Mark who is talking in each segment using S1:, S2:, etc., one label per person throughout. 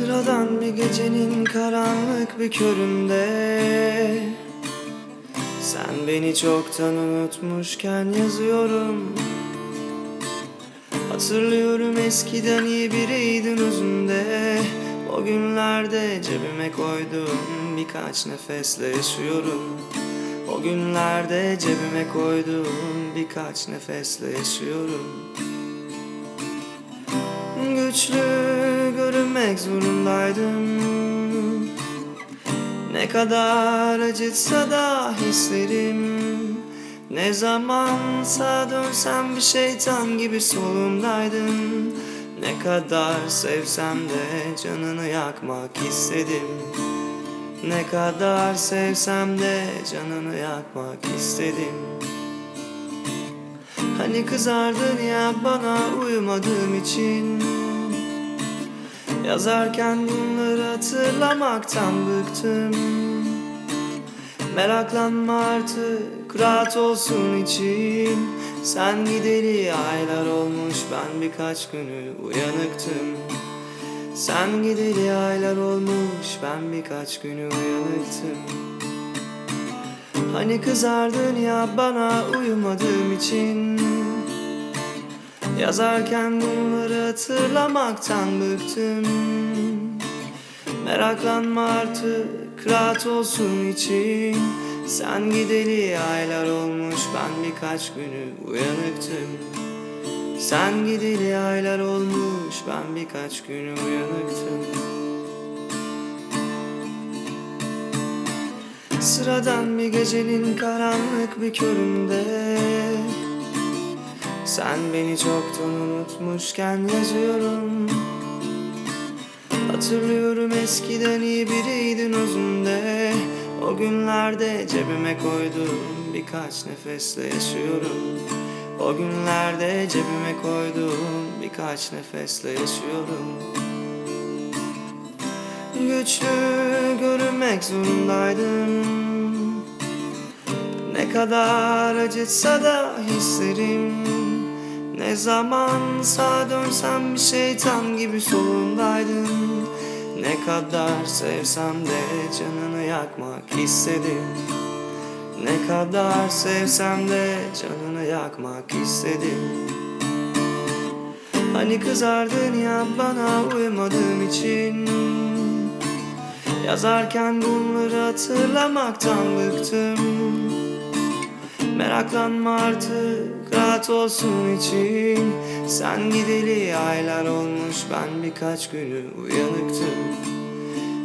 S1: Sıradan bir gecenin karanlık bir köründe. Sen beni çoktan unutmuşken yazıyorum. Hatırlıyorum eskiden iyi biriydin özünde O günlerde cebime koyduğum birkaç nefesle yaşıyorum. O günlerde cebime koyduğum birkaç nefesle yaşıyorum. Güçlü görünmek zorundaydım. Ne kadar acıtsa da hislerim Ne zamansa dönsem bir şeytan gibi solumdaydın Ne kadar sevsem de canını yakmak istedim. Ne kadar sevsem de canını yakmak istedim. Hani kızardın ya bana uyumadığım için Yazarken bunları hatırlamaktan bıktım. Meraklanma artık rahat olsun için. Sen gideli aylar olmuş ben birkaç günü uyanıktım. Sen gideli aylar olmuş ben birkaç günü uyanıktım. Hani kızardın ya bana uyumadığım için Yazarken bunları hatırlamaktan bıktım. Meraklanma artık rahat olsun için. Sen gideli aylar olmuş ben birkaç günü uyanıktım. Sen gideli aylar olmuş ben birkaç günü uyanıktım. Sıradan bir gecenin karanlık bir köründe Sen beni çoktan unutmuşken yazıyorum. Hatırlıyorum eskiden iyi biriydin özünde O günlerde cebime koyduğum birkaç nefesle yaşıyorum. O günlerde cebime koyduğum birkaç nefesle yaşıyorum. Güçlü görünmek zorundaydım. Ne kadar acıtsa da hislerim Ne zamansa dönsem bir şeytan gibi solundaydın Ne kadar sevsem de canını yakmak istedim. Ne kadar sevsem de canını yakmak istedim. Hani kızardın ya bana uyumadığım için. Yazarken bunları hatırlamaktan bıktım Meraklanma artık rahat olsun için. Sen gideli aylar olmuş ben birkaç günü uyanıktım.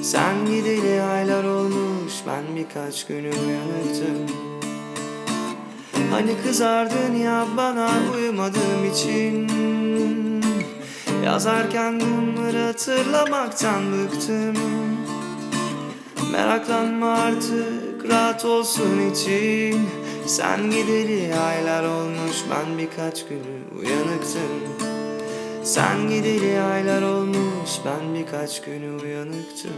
S1: Sen gideli aylar olmuş ben birkaç günü uyanıktım. Hani kızardın ya bana uyumadığım için. Yazarken bunları hatırlamaktan bıktım. Meraklanma artık rahat olsun için Sen gideli aylar olmuş ben birkaç günü uyanıktım. Sen gideli aylar olmuş ben birkaç günü uyanıktım